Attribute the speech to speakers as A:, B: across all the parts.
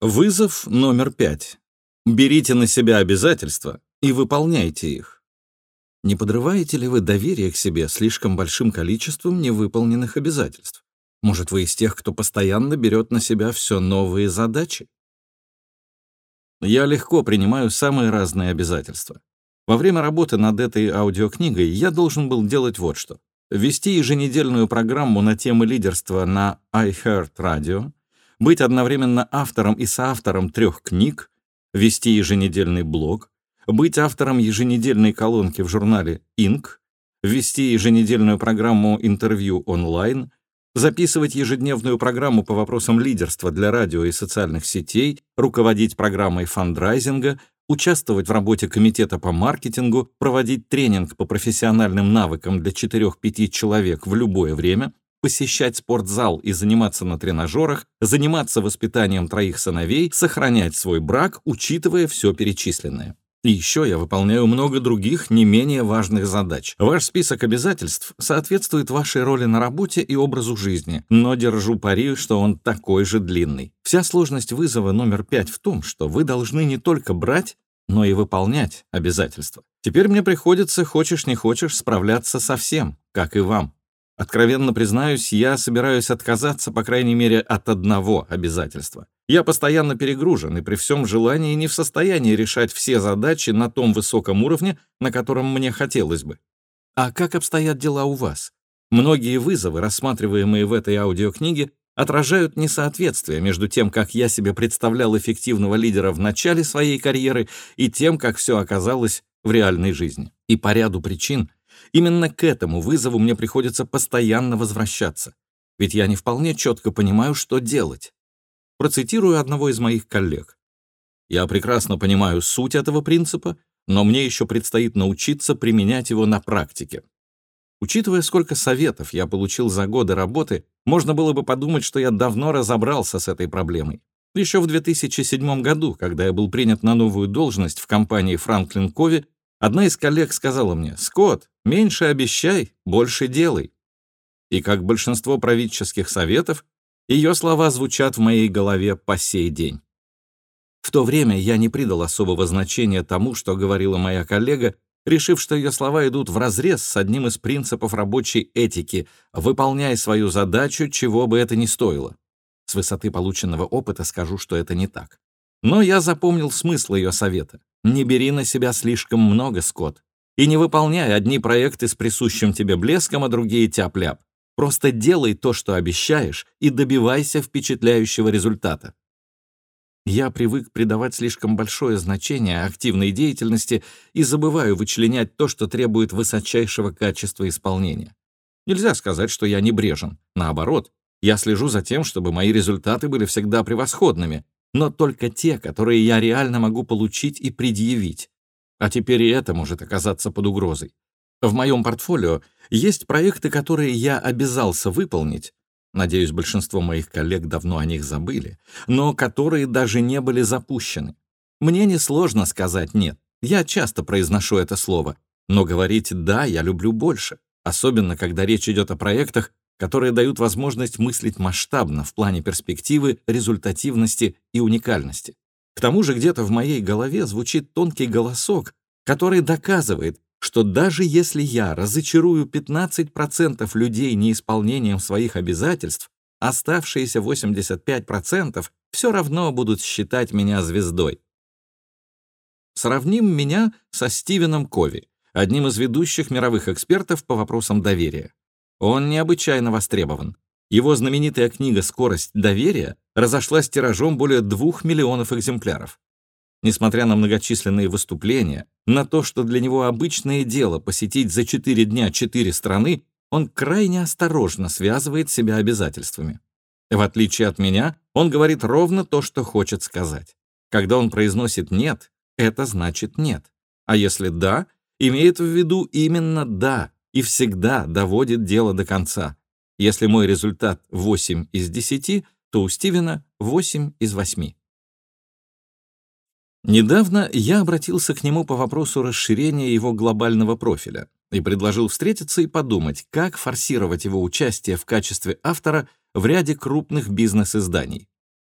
A: Вызов номер пять. Берите на себя обязательства и выполняйте их. Не подрываете ли вы доверие к себе слишком большим количеством невыполненных обязательств? Может, вы из тех, кто постоянно берет на себя все новые задачи? Я легко принимаю самые разные обязательства. Во время работы над этой аудиокнигой я должен был делать вот что. Вести еженедельную программу на темы лидерства на iHeartRadio, быть одновременно автором и соавтором трех книг, вести еженедельный блог, быть автором еженедельной колонки в журнале Inc., вести еженедельную программу интервью онлайн, записывать ежедневную программу по вопросам лидерства для радио и социальных сетей, руководить программой фандрайзинга, участвовать в работе комитета по маркетингу, проводить тренинг по профессиональным навыкам для 4-5 человек в любое время, посещать спортзал и заниматься на тренажерах, заниматься воспитанием троих сыновей, сохранять свой брак, учитывая все перечисленное. И еще я выполняю много других, не менее важных задач. Ваш список обязательств соответствует вашей роли на работе и образу жизни, но держу пари, что он такой же длинный. Вся сложность вызова номер пять в том, что вы должны не только брать, но и выполнять обязательства. Теперь мне приходится, хочешь не хочешь, справляться со всем, как и вам. Откровенно признаюсь, я собираюсь отказаться, по крайней мере, от одного обязательства. Я постоянно перегружен и при всем желании не в состоянии решать все задачи на том высоком уровне, на котором мне хотелось бы. А как обстоят дела у вас? Многие вызовы, рассматриваемые в этой аудиокниге, отражают несоответствие между тем, как я себе представлял эффективного лидера в начале своей карьеры, и тем, как все оказалось в реальной жизни. И по ряду причин Именно к этому вызову мне приходится постоянно возвращаться, ведь я не вполне четко понимаю, что делать. Процитирую одного из моих коллег. «Я прекрасно понимаю суть этого принципа, но мне еще предстоит научиться применять его на практике. Учитывая, сколько советов я получил за годы работы, можно было бы подумать, что я давно разобрался с этой проблемой. Еще в 2007 году, когда я был принят на новую должность в компании Franklin Covey, Одна из коллег сказала мне, «Скотт, меньше обещай, больше делай». И как большинство правительских советов, ее слова звучат в моей голове по сей день. В то время я не придал особого значения тому, что говорила моя коллега, решив, что ее слова идут вразрез с одним из принципов рабочей этики «выполняй свою задачу, чего бы это ни стоило». С высоты полученного опыта скажу, что это не так. Но я запомнил смысл ее совета. Не бери на себя слишком много, Скотт, и не выполняй одни проекты с присущим тебе блеском, а другие тяп-ляп. Просто делай то, что обещаешь, и добивайся впечатляющего результата. Я привык придавать слишком большое значение активной деятельности и забываю вычленять то, что требует высочайшего качества исполнения. Нельзя сказать, что я небрежен. Наоборот, я слежу за тем, чтобы мои результаты были всегда превосходными, но только те, которые я реально могу получить и предъявить. А теперь и это может оказаться под угрозой. В моем портфолио есть проекты, которые я обязался выполнить, надеюсь, большинство моих коллег давно о них забыли, но которые даже не были запущены. Мне несложно сказать «нет», я часто произношу это слово, но говорить «да» я люблю больше, особенно когда речь идет о проектах, которые дают возможность мыслить масштабно в плане перспективы, результативности и уникальности. К тому же где-то в моей голове звучит тонкий голосок, который доказывает, что даже если я разочарую 15% людей неисполнением своих обязательств, оставшиеся 85% все равно будут считать меня звездой. Сравним меня со Стивеном Кови, одним из ведущих мировых экспертов по вопросам доверия. Он необычайно востребован. Его знаменитая книга «Скорость доверия» разошлась тиражом более двух миллионов экземпляров. Несмотря на многочисленные выступления, на то, что для него обычное дело посетить за четыре дня четыре страны, он крайне осторожно связывает себя обязательствами. В отличие от меня, он говорит ровно то, что хочет сказать. Когда он произносит «нет», это значит «нет». А если «да», имеет в виду именно «да», и всегда доводит дело до конца. Если мой результат 8 из 10, то у Стивена 8 из 8. Недавно я обратился к нему по вопросу расширения его глобального профиля и предложил встретиться и подумать, как форсировать его участие в качестве автора в ряде крупных бизнес-изданий.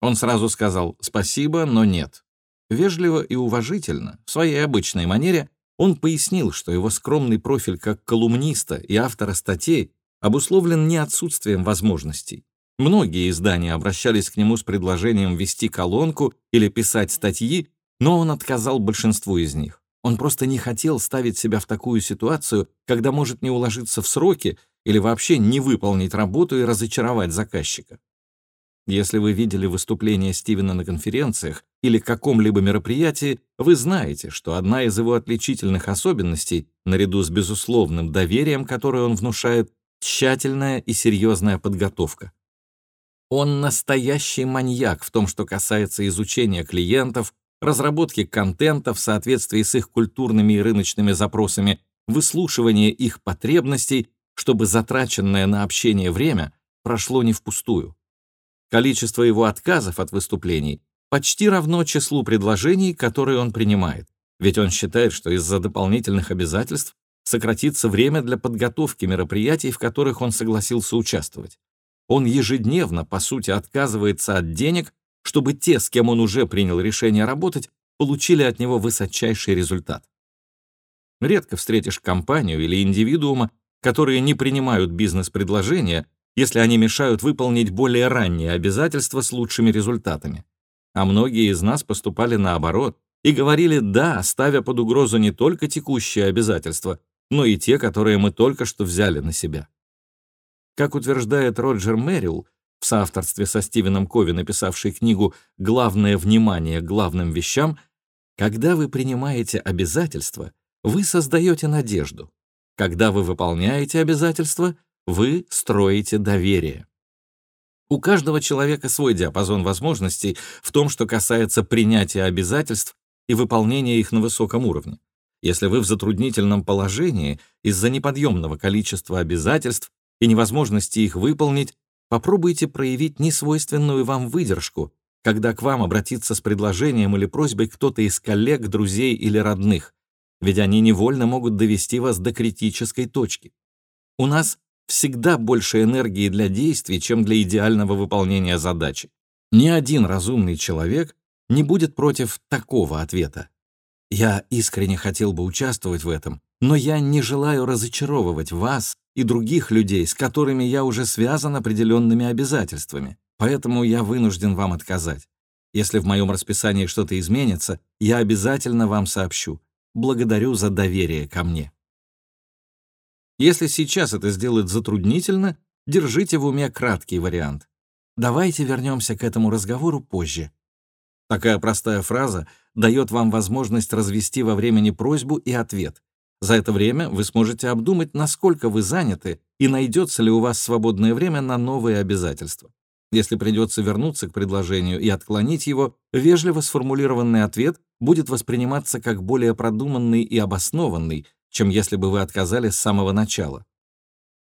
A: Он сразу сказал «спасибо, но нет». Вежливо и уважительно, в своей обычной манере, он пояснил, что его скромный профиль как колумниста и автора статей обусловлен не отсутствием возможностей. Многие издания обращались к нему с предложением вести колонку или писать статьи, но он отказал большинству из них. Он просто не хотел ставить себя в такую ситуацию, когда может не уложиться в сроки или вообще не выполнить работу и разочаровать заказчика. Если вы видели выступление Стивена на конференциях или каком-либо мероприятии, вы знаете, что одна из его отличительных особенностей, наряду с безусловным доверием, которое он внушает, тщательная и серьезная подготовка. Он настоящий маньяк в том, что касается изучения клиентов, разработки контента в соответствии с их культурными и рыночными запросами, выслушивания их потребностей, чтобы затраченное на общение время прошло не впустую. Количество его отказов от выступлений почти равно числу предложений, которые он принимает, ведь он считает, что из-за дополнительных обязательств сократится время для подготовки мероприятий, в которых он согласился участвовать. Он ежедневно, по сути, отказывается от денег, чтобы те, с кем он уже принял решение работать, получили от него высочайший результат. Редко встретишь компанию или индивидуума, которые не принимают бизнес-предложения, если они мешают выполнить более ранние обязательства с лучшими результатами. А многие из нас поступали наоборот и говорили «да», ставя под угрозу не только текущие обязательства, но и те, которые мы только что взяли на себя. Как утверждает Роджер Мэрилл, в соавторстве со Стивеном Кови, написавший книгу «Главное внимание главным вещам», когда вы принимаете обязательства, вы создаете надежду. Когда вы выполняете обязательства, вы строите доверие. У каждого человека свой диапазон возможностей в том, что касается принятия обязательств и выполнения их на высоком уровне. Если вы в затруднительном положении из-за неподъемного количества обязательств и невозможности их выполнить, попробуйте проявить несвойственную вам выдержку, когда к вам обратится с предложением или просьбой кто-то из коллег, друзей или родных, ведь они невольно могут довести вас до критической точки. У нас всегда больше энергии для действий, чем для идеального выполнения задачи. Ни один разумный человек не будет против такого ответа. Я искренне хотел бы участвовать в этом, но я не желаю разочаровывать вас и других людей, с которыми я уже связан определенными обязательствами, поэтому я вынужден вам отказать. Если в моем расписании что-то изменится, я обязательно вам сообщу. Благодарю за доверие ко мне. Если сейчас это сделать затруднительно, держите в уме краткий вариант. Давайте вернемся к этому разговору позже. Такая простая фраза дает вам возможность развести во времени просьбу и ответ. За это время вы сможете обдумать, насколько вы заняты и найдется ли у вас свободное время на новые обязательства. Если придется вернуться к предложению и отклонить его, вежливо сформулированный ответ будет восприниматься как более продуманный и обоснованный, чем если бы вы отказали с самого начала.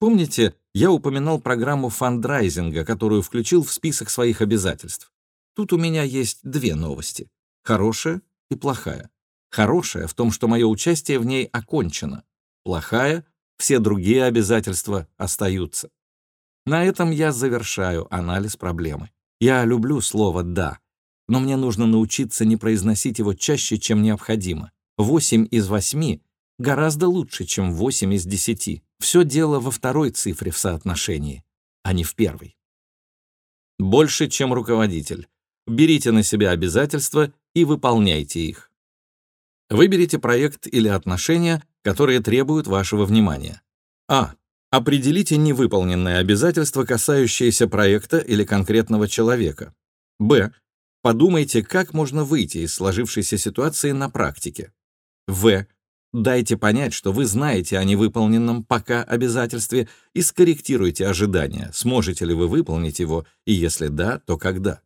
A: Помните, я упоминал программу фандрайзинга, которую включил в список своих обязательств. Тут у меня есть две новости — хорошая и плохая. Хорошая в том, что мое участие в ней окончено. Плохая — все другие обязательства остаются. На этом я завершаю анализ проблемы. Я люблю слово «да», но мне нужно научиться не произносить его чаще, чем необходимо. Восемь из восьми гораздо лучше, чем 8 из 10. Все дело во второй цифре в соотношении, а не в первой. Больше, чем руководитель. Берите на себя обязательства и выполняйте их. Выберите проект или отношения, которые требуют вашего внимания. А. Определите невыполненные обязательства, касающиеся проекта или конкретного человека. Б. Подумайте, как можно выйти из сложившейся ситуации на практике. В. Дайте понять, что вы знаете о невыполненном пока обязательстве и скорректируйте ожидания, сможете ли вы выполнить его, и если да, то когда.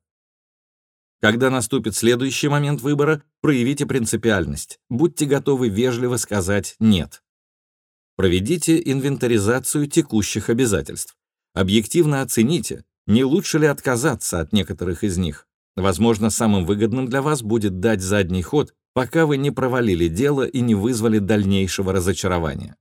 A: Когда наступит следующий момент выбора, проявите принципиальность. Будьте готовы вежливо сказать «нет». Проведите инвентаризацию текущих обязательств. Объективно оцените, не лучше ли отказаться от некоторых из них. Возможно, самым выгодным для вас будет дать задний ход пока вы не провалили дело и не вызвали дальнейшего разочарования.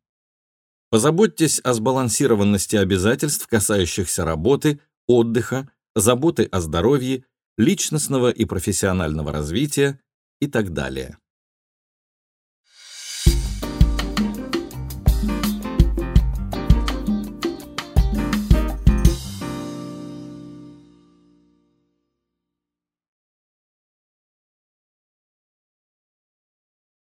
A: Позаботьтесь о сбалансированности обязательств, касающихся работы, отдыха, заботы о здоровье личностного и профессионального развития и так далее.